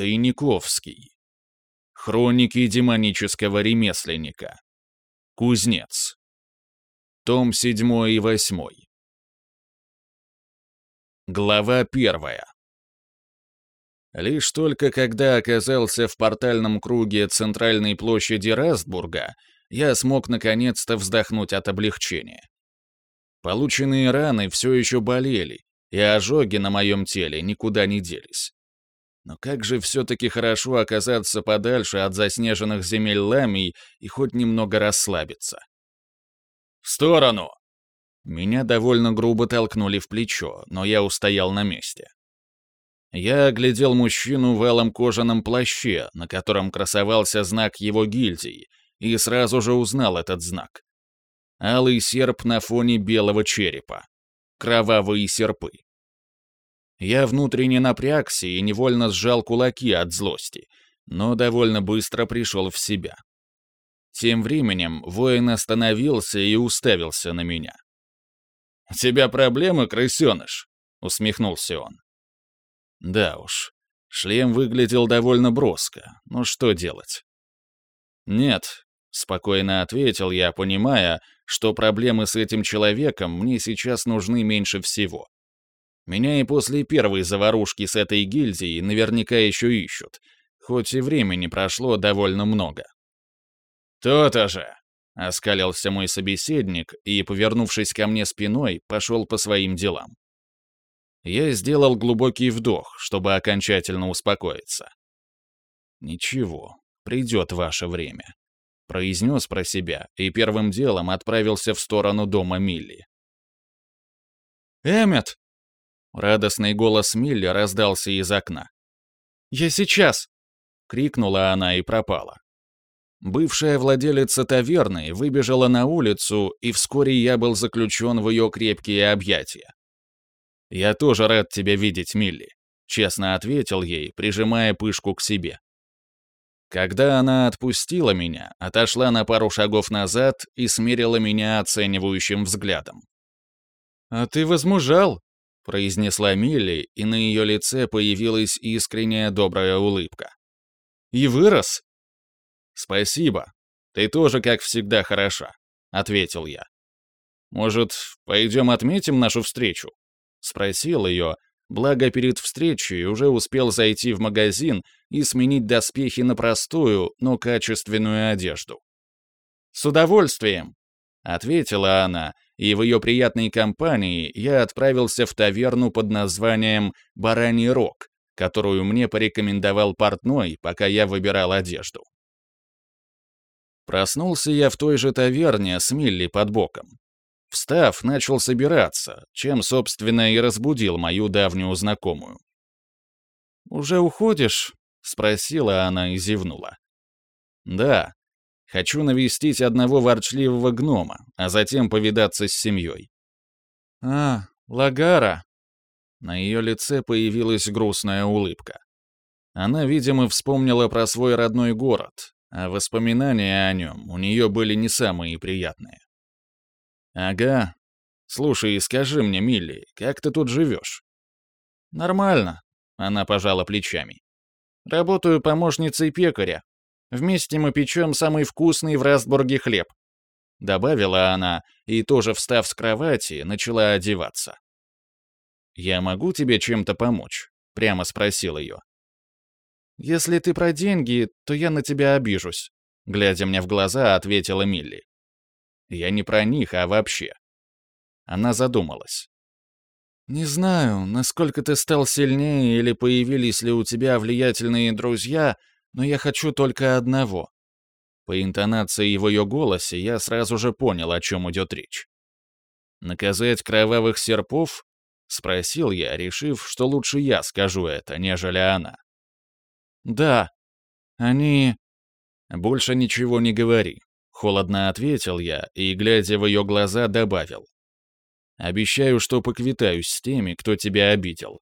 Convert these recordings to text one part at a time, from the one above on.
Тайниковский. Хроники демонического ремесленника. Кузнец. Том 7 и 8. Глава 1. Лишь только когда оказался в портальном круге центральной площади Растбурга, я смог наконец-то вздохнуть от облегчения. Полученные раны все еще болели, и ожоги на моем теле никуда не делись. Но как же все-таки хорошо оказаться подальше от заснеженных земель ламий и хоть немного расслабиться. «В сторону!» Меня довольно грубо толкнули в плечо, но я устоял на месте. Я оглядел мужчину в алом кожаном плаще, на котором красовался знак его гильдии, и сразу же узнал этот знак. Алый серп на фоне белого черепа. Кровавые серпы. Я внутренне напрягся и невольно сжал кулаки от злости, но довольно быстро пришел в себя. Тем временем воин остановился и уставился на меня. «У тебя проблемы, крысеныш?» — усмехнулся он. Да уж, шлем выглядел довольно броско, но что делать? «Нет», — спокойно ответил я, понимая, что проблемы с этим человеком мне сейчас нужны меньше всего. Меня и после первой заварушки с этой гильдией наверняка еще ищут, хоть и времени прошло довольно много. «То-то же!» — оскалился мой собеседник и, повернувшись ко мне спиной, пошел по своим делам. Я сделал глубокий вдох, чтобы окончательно успокоиться. «Ничего, придет ваше время», — произнес про себя и первым делом отправился в сторону дома Милли. «Эммет!» Радостный голос Милли раздался из окна. «Я сейчас!» — крикнула она и пропала. Бывшая владелица таверны выбежала на улицу, и вскоре я был заключен в ее крепкие объятия. «Я тоже рад тебя видеть, Милли», — честно ответил ей, прижимая пышку к себе. Когда она отпустила меня, отошла на пару шагов назад и смерила меня оценивающим взглядом. «А ты возмужал», — произнесла Милли, и на ее лице появилась искренняя добрая улыбка. «И вырос?» «Спасибо. Ты тоже, как всегда, хороша», — ответил я. «Может, пойдем отметим нашу встречу?» — спросил ее, благо перед встречей уже успел зайти в магазин и сменить доспехи на простую, но качественную одежду. «С удовольствием», — ответила она, и в ее приятной компании я отправился в таверну под названием «Бараний рог», которую мне порекомендовал портной, пока я выбирал одежду. Проснулся я в той же таверне с Милли под боком. Встав, начал собираться, чем, собственно, и разбудил мою давнюю знакомую. «Уже уходишь?» — спросила она и зевнула. «Да, Хочу навестить одного ворчливого гнома, а затем повидаться с семьей. «А, Лагара!» На ее лице появилась грустная улыбка. Она, видимо, вспомнила про свой родной город, а воспоминания о нем у нее были не самые приятные. «Ага. Слушай, скажи мне, Милли, как ты тут живешь?» «Нормально», — она пожала плечами. «Работаю помощницей пекаря, Вместе мы печем самый вкусный в Растбурге хлеб», — добавила она, и тоже встав с кровати, начала одеваться. «Я могу тебе чем-то помочь?» — прямо спросил ее. «Если ты про деньги, то я на тебя обижусь», — глядя мне в глаза, ответила Милли. «Я не про них, а вообще». Она задумалась. «Не знаю, насколько ты стал сильнее или появились ли у тебя влиятельные друзья, но я хочу только одного». По интонации в ее голосе я сразу же понял, о чем идет речь. «Наказать кровавых серпов?» — спросил я, решив, что лучше я скажу это, нежели она. «Да, они...» «Больше ничего не говори», — холодно ответил я и, глядя в ее глаза, добавил. «Обещаю, что поквитаюсь с теми, кто тебя обидел».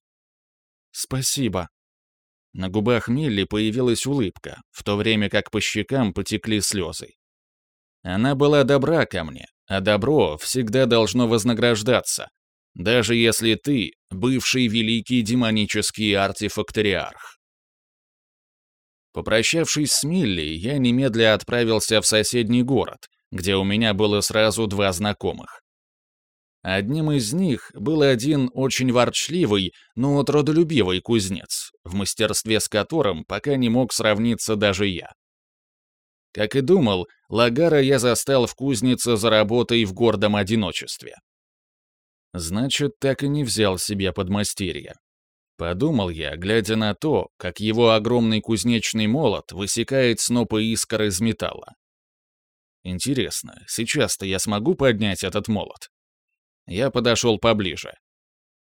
«Спасибо», на губах Милли появилась улыбка, в то время как по щекам потекли слезы. Она была добра ко мне, а добро всегда должно вознаграждаться, даже если ты — бывший великий демонический артефакториарх. Попрощавшись с Милли, я немедля отправился в соседний город, где у меня было сразу два знакомых. Одним из них был один очень ворчливый, но трудолюбивый кузнец, в мастерстве с которым пока не мог сравниться даже я. Как и думал, Лагара я застал в кузнице за работой в гордом одиночестве. Значит, так и не взял себе подмастерья. Подумал я, глядя на то, как его огромный кузнечный молот высекает снопы искр из металла. Интересно, сейчас-то я смогу поднять этот молот? Я подошел поближе.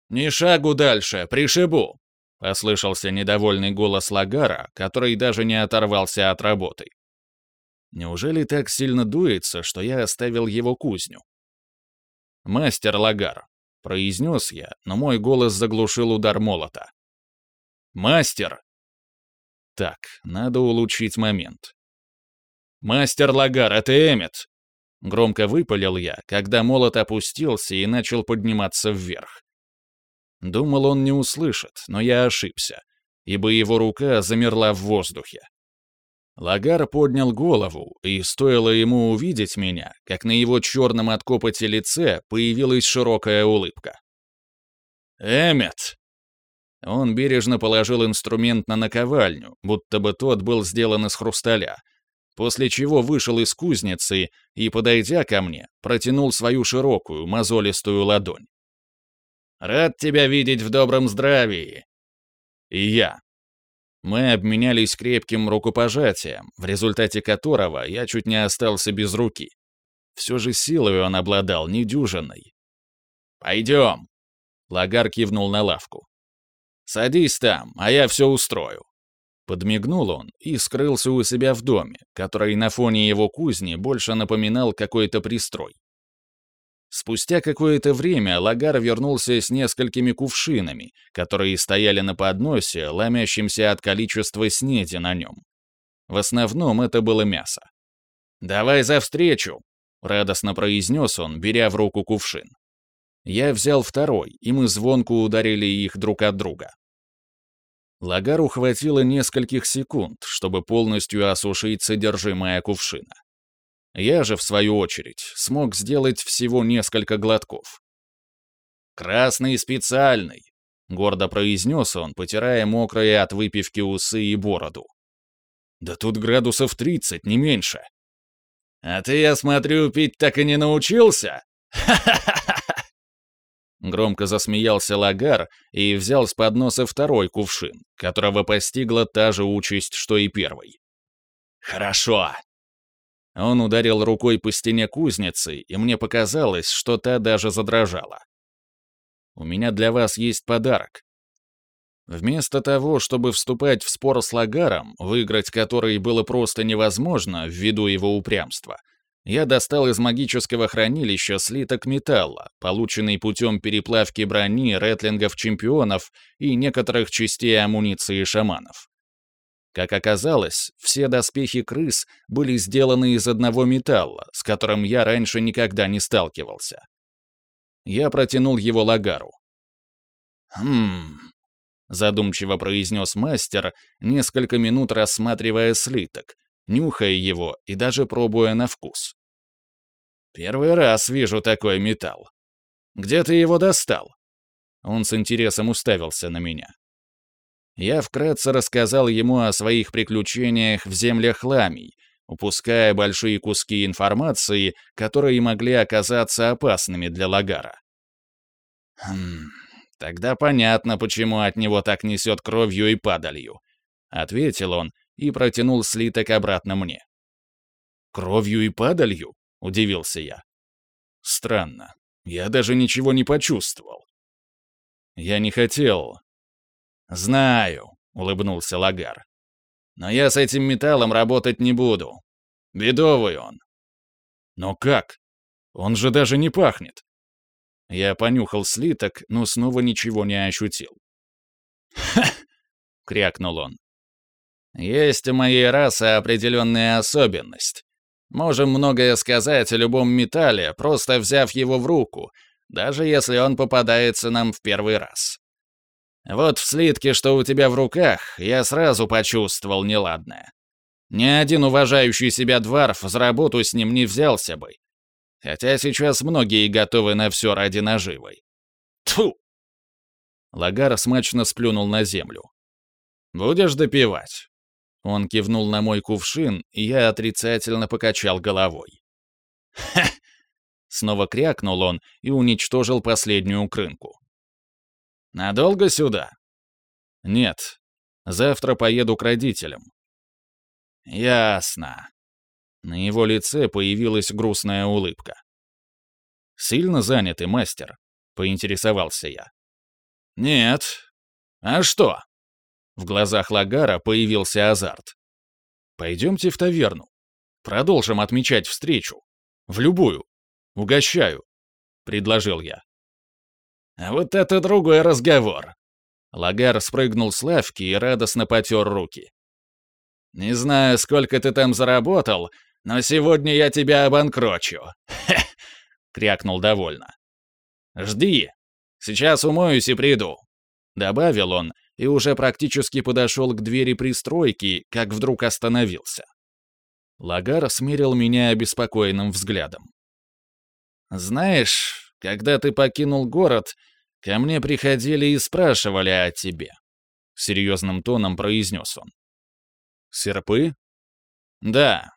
«Ни шагу дальше, пришибу!» — послышался недовольный голос Лагара, который даже не оторвался от работы. Неужели так сильно дуется, что я оставил его кузню? «Мастер Лагар», — произнес я, но мой голос заглушил удар молота. «Мастер!» Так, надо улучшить момент. «Мастер Лагар, это Эммет!» Громко выпалил я, когда молот опустился и начал подниматься вверх. Думал, он не услышит, но я ошибся, ибо его рука замерла в воздухе. Лагар поднял голову, и стоило ему увидеть меня, как на его черном от копоти лице появилась широкая улыбка. «Эммет!» Он бережно положил инструмент на наковальню, будто бы тот был сделан из хрусталя, после чего вышел из кузницы и, подойдя ко мне, протянул свою широкую, мозолистую ладонь. «Рад тебя видеть в добром здравии!» «И я!» Мы обменялись крепким рукопожатием, в результате которого я чуть не остался без руки. Все же силой он обладал недюжиной. «Пойдем!» Лагар кивнул на лавку. «Садись там, а я все устрою». Подмигнул он и скрылся у себя в доме, который на фоне его кузни больше напоминал какой-то пристрой. Спустя какое-то время Лагар вернулся с несколькими кувшинами, которые стояли на подносе, ломящимся от количества снеди на нем. В основном это было мясо. «Давай за встречу!» — радостно произнес он, беря в руку кувшин. Я взял второй, и мы звонко ударили их друг от друга. Лагару хватило нескольких секунд, чтобы полностью осушить содержимое кувшина. Я же, в свою очередь, смог сделать всего несколько глотков. «Красный специальный», — гордо произнес он, потирая мокрые от выпивки усы и бороду. «Да тут градусов тридцать, не меньше». «А ты, я смотрю, пить так и не научился? Ха-ха-ха!» Громко засмеялся Лагар и взял с подноса второй кувшин, которого постигла та же участь, что и первый. «Хорошо, он ударил рукой по стене кузницы, и мне показалось, что та даже задрожала. «У меня для вас есть подарок». Вместо того, чтобы вступать в спор с Лагаром, выиграть который было просто невозможно ввиду его упрямства, я достал из магического хранилища слиток металла, полученный путем переплавки брони ретлингов-чемпионов и некоторых частей амуниции шаманов. Как оказалось, все доспехи крыс были сделаны из одного металла, с которым я раньше никогда не сталкивался. Я протянул его Лагару. «Хм...» — задумчиво произнес мастер, несколько минут рассматривая слиток, нюхая его и даже пробуя на вкус. «Первый раз вижу такой металл. Где ты его достал?» Он с интересом уставился на меня я вкратце рассказал ему о своих приключениях в землях Ламий, упуская большие куски информации, которые могли оказаться опасными для Лагара. «Хм, тогда понятно, почему от него так несет кровью и падалью», — ответил он и протянул слиток обратно мне. «Кровью и падалью?» — удивился я. «Странно. Я даже ничего не почувствовал». «Я не хотел», «Знаю», — улыбнулся Лагар. «Но я с этим металлом работать не буду. Бедовый он». «Но как? Он же даже не пахнет». Я понюхал слиток, но снова ничего не ощутил. «Ха!» — крякнул он. «Есть у моей расы определенная особенность. Можем многое сказать о любом металле, просто взяв его в руку, даже если он попадается нам в первый раз. Вот в слитке, что у тебя в руках, я сразу почувствовал неладное. Ни один уважающий себя дварф за работу с ним не взялся бы. Хотя сейчас многие готовы на все ради наживы. Тьфу! Лагар смачно сплюнул на землю. «Будешь допивать?» Он кивнул на мой кувшин, и я отрицательно покачал головой. «Ха!» Снова крякнул он и уничтожил последнюю крынку. «Надолго сюда?» «Нет. Завтра поеду к родителям». «Ясно». На его лице появилась грустная улыбка. «Сильно занятый, мастер?» — поинтересовался я. «Нет. А что?» В глазах Лагара появился азарт. «Пойдемте в таверну. Продолжим отмечать встречу. В любую. Угощаю», — предложил я. «А вот это другой разговор». Лагар спрыгнул с лавки и радостно потер руки. «Не знаю, сколько ты там заработал, но сегодня я тебя обанкрочу». Крякнул довольно. «Жди. Сейчас умоюсь и приду», — добавил он и уже практически подошел к двери пристройки, как вдруг остановился. Лагар смерил меня обеспокоенным взглядом. «Знаешь, когда ты покинул город, ко мне приходили и спрашивали о тебе», — серьезным тоном произнес он. «Серпы?» «Да.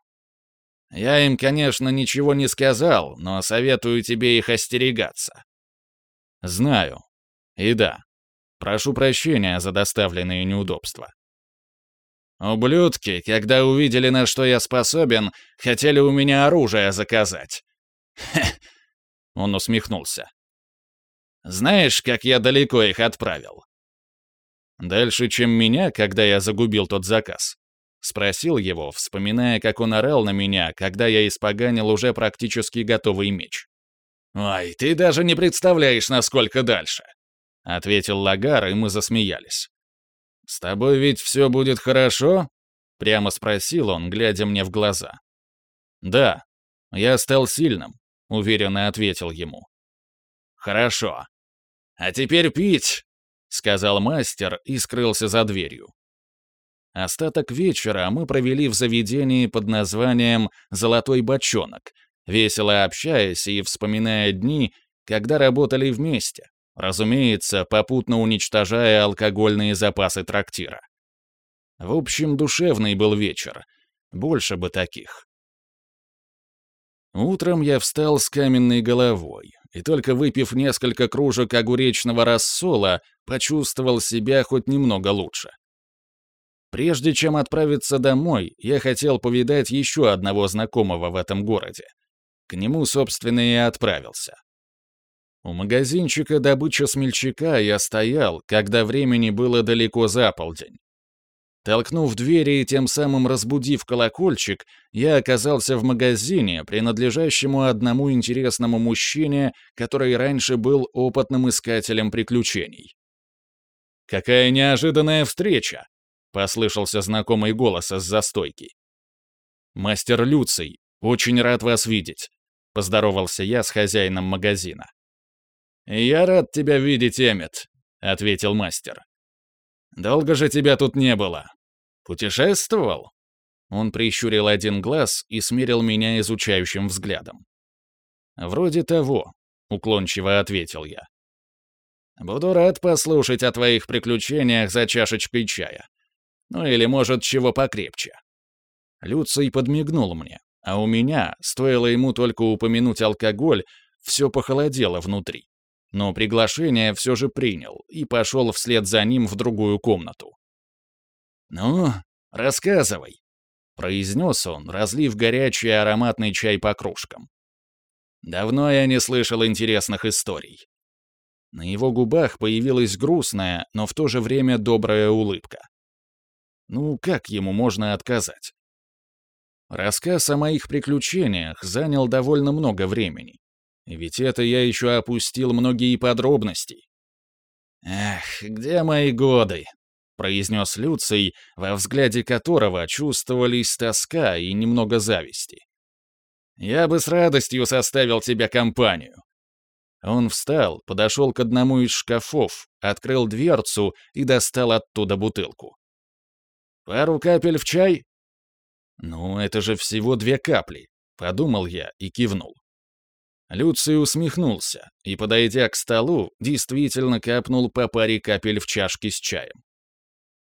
Я им, конечно, ничего не сказал, но советую тебе их остерегаться». «Знаю. И да, Прошу прощения за доставленные неудобства. Ублюдки, когда увидели, на что я способен, хотели у меня оружие заказать. Хе. Он усмехнулся. Знаешь, как я далеко их отправил? Дальше, чем меня, когда я загубил тот заказ. Спросил его, вспоминая, как он орал на меня, когда я испоганил уже практически готовый меч. «Ой, ты даже не представляешь, насколько дальше. — ответил Лагар, и мы засмеялись. «С тобой ведь все будет хорошо?» — прямо спросил он, глядя мне в глаза. «Да, я стал сильным», — уверенно ответил ему. «Хорошо. А теперь пить!» — сказал мастер и скрылся за дверью. Остаток вечера мы провели в заведении под названием «Золотой бочонок», весело общаясь и вспоминая дни, когда работали вместе, Разумеется, попутно уничтожая алкогольные запасы трактира. В общем, душевный был вечер. Больше бы таких. Утром я встал с каменной головой, и только выпив несколько кружек огуречного рассола, почувствовал себя хоть немного лучше. Прежде чем отправиться домой, я хотел повидать еще одного знакомого в этом городе. К нему, собственно, и отправился. У магазинчика добыча смельчака я стоял, когда времени было далеко за полдень. Толкнув двери и тем самым разбудив колокольчик, я оказался в магазине, принадлежащему одному интересному мужчине, который раньше был опытным искателем приключений. «Какая неожиданная встреча!» — послышался знакомый голос из застойки. «Мастер Люций, очень рад вас видеть», — поздоровался я с хозяином магазина. «Я рад тебя видеть, Эммет», — ответил мастер. «Долго же тебя тут не было. Путешествовал?» Он прищурил один глаз и смерил меня изучающим взглядом. «Вроде того», — уклончиво ответил я. «Буду рад послушать о твоих приключениях за чашечкой чая. Ну или, может, чего покрепче». Люций подмигнул мне, а у меня, стоило ему только упомянуть алкоголь, все похолодело внутри но приглашение все же принял и пошел вслед за ним в другую комнату. «Ну, рассказывай», — произнес он, разлив горячий ароматный чай по кружкам. «Давно я не слышал интересных историй». На его губах появилась грустная, но в то же время добрая улыбка. Ну, как ему можно отказать? Рассказ о моих приключениях занял довольно много времени. Ведь это я еще опустил многие подробности. «Эх, где мои годы?» — произнес Люций, во взгляде которого чувствовались тоска и немного зависти. «Я бы с радостью составил тебе компанию. Он встал, подошел к одному из шкафов, открыл дверцу и достал оттуда бутылку. «Пару капель в чай?» «Ну, это же всего две капли», — подумал я и кивнул. Люций усмехнулся и, подойдя к столу, действительно капнул по паре капель в чашке с чаем.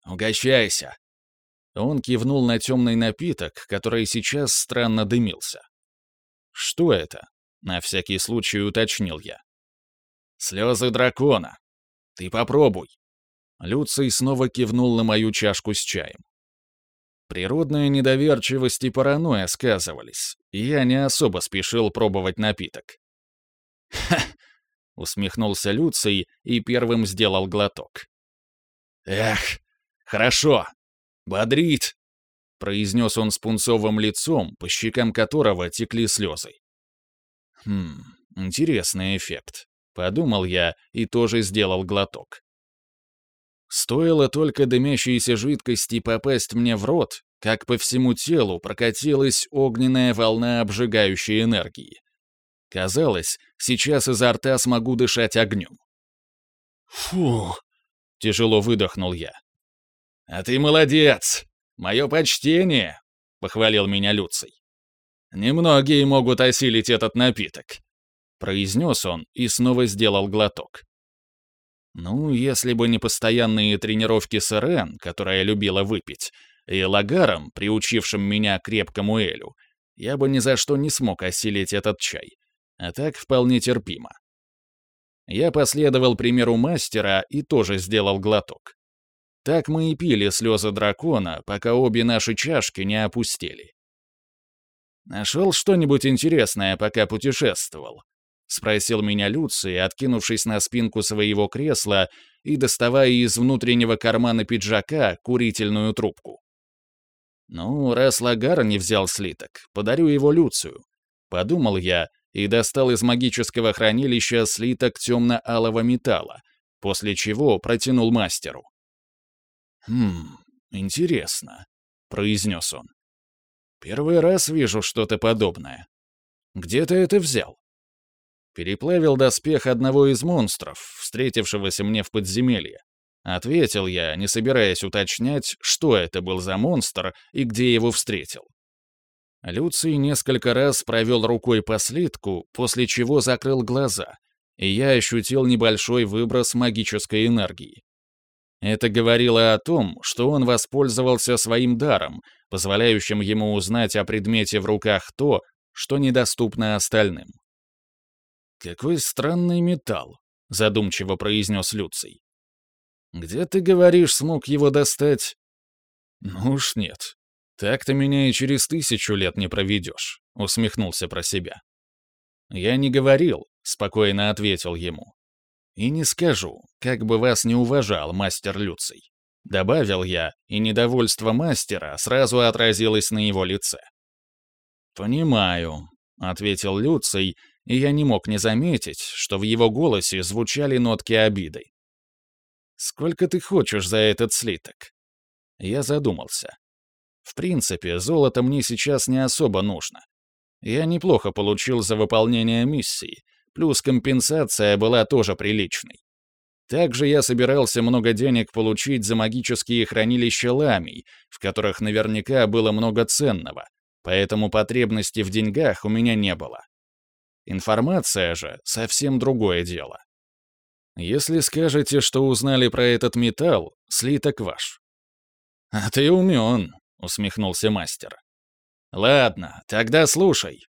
«Угощайся!» Он кивнул на темный напиток, который сейчас странно дымился. «Что это?» — на всякий случай уточнил я. «Слезы дракона. Ты попробуй». Люций снова кивнул на мою чашку с чаем. Природная недоверчивость и паранойя сказывались, и я не особо спешил пробовать напиток. «Ха!» — усмехнулся Люций и первым сделал глоток. «Эх, хорошо! Бодрит!» — произнес он с пунцовым лицом, по щекам которого текли слезы. «Хм, интересный эффект», — подумал я и тоже сделал глоток. Стоило только дымящейся жидкости попасть мне в рот, как по всему телу прокатилась огненная волна обжигающей энергии. Казалось, сейчас изо рта смогу дышать огнем. «Фух!» — тяжело выдохнул я. «А ты молодец! Мое почтение!» — похвалил меня Люций. «Немногие могут осилить этот напиток», — произнес он и снова сделал глоток. Ну, если бы не постоянные тренировки с Ирен, которая любила выпить, и Лагаром, приучившим меня к крепкому элю, я бы ни за что не смог осилить этот чай. А так вполне терпимо. Я последовал примеру мастера и тоже сделал глоток. Так мы и пили слезы дракона, пока обе наши чашки не опустили. Нашел что-нибудь интересное, пока путешествовал? — спросил меня Люций, откинувшись на спинку своего кресла и доставая из внутреннего кармана пиджака курительную трубку. «Ну, раз Лагар не взял слиток, подарю его Люцию», — подумал я и достал из магического хранилища слиток темно-алого металла, после чего протянул мастеру. «Хм, интересно», — произнес он. «Первый раз вижу что-то подобное. Где ты это взял?» Переплавил доспех одного из монстров, встретившегося мне в подземелье. Ответил я, не собираясь уточнять, что это был за монстр и где его встретил. Люций несколько раз провел рукой по слитку, после чего закрыл глаза, и я ощутил небольшой выброс магической энергии. Это говорило о том, что он воспользовался своим даром, позволяющим ему узнать о предмете в руках то, что недоступно остальным. «Какой странный металл», — задумчиво произнес Люций. «Где, ты говоришь, смог его достать?» «Ну уж нет. Так ты меня и через тысячу лет не проведешь», — усмехнулся про себя. «Я не говорил», — спокойно ответил ему. «И не скажу, как бы вас не уважал мастер Люций». Добавил я, и недовольство мастера сразу отразилось на его лице. «Понимаю», — ответил Люций и я не мог не заметить, что в его голосе звучали нотки обиды. «Сколько ты хочешь за этот слиток?» Я задумался. В принципе, золото мне сейчас не особо нужно. Я неплохо получил за выполнение миссии, плюс компенсация была тоже приличной. Также я собирался много денег получить за магические хранилища ламий, в которых наверняка было много ценного, поэтому потребности в деньгах у меня не было. Информация же — совсем другое дело. Если скажете, что узнали про этот металл, слиток ваш. «А ты умен», — усмехнулся мастер. «Ладно, тогда слушай».